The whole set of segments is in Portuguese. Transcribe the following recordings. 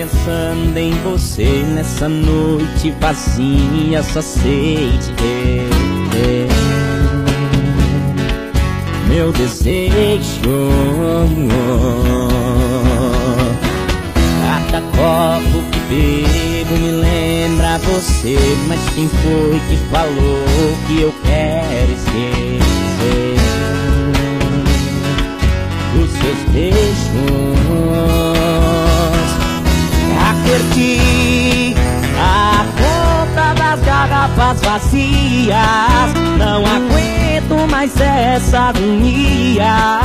pensando em você nessa noite vazia, só sei te querer. Meu desejo, cada copo que bebo me lembra você, mas quem foi que falou que eu quero esquecer Não aguento mais essa agonia.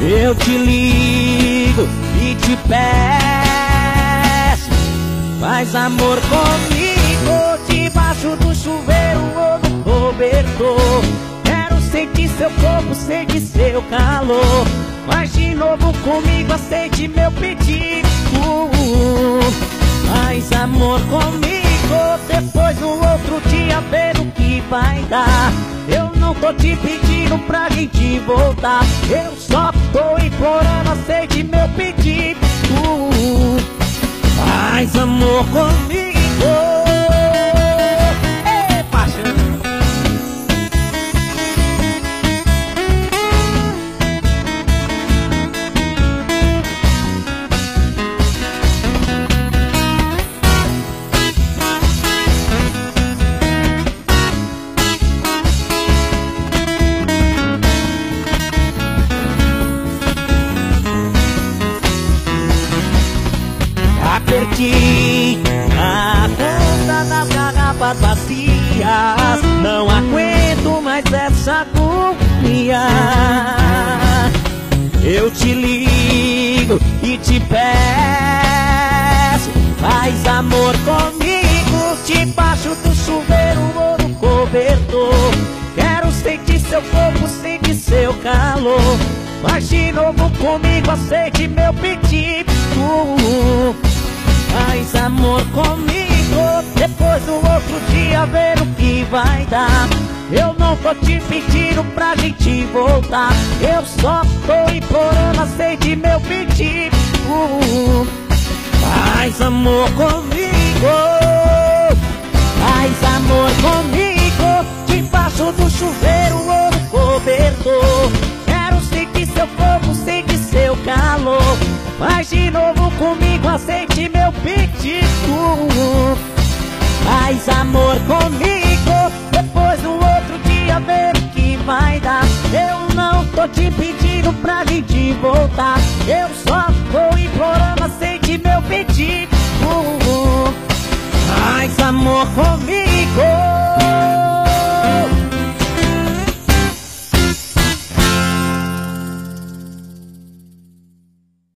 Eu te ligo e te peço, faz amor comigo debaixo do chuveiro ou do cobertor. Quero sentir seu corpo, sentir seu calor. Mas de novo comigo aceite meu pedido Faz amor comigo Depois no outro dia ver o que vai dar. Eu não tô te pedindo pra gente voltar. Eu só tô implorando, aceite meu pedido. Faz amor comigo perdi a conta das garrafas vazias. Não aguento mais essa agonia. Eu te ligo e te peço, faz amor comigo debaixo do chuveiro ou no cobertor. Quero sentir seu corpo, sentir seu calor. Mas de novo comigo, aceite meu pedido. Faz amor comigo. Depois do outro dia ver o que vai dar. Eu não tô te pedindo pra gente voltar. Eu só tô implorando, aceite meu pedido. Faz amor comigo Faz de novo comigo, aceite meu pedido Faz amor comigo Depois no outro dia ver o que vai dar. Eu não tô te pedindo pra gente voltar Eu só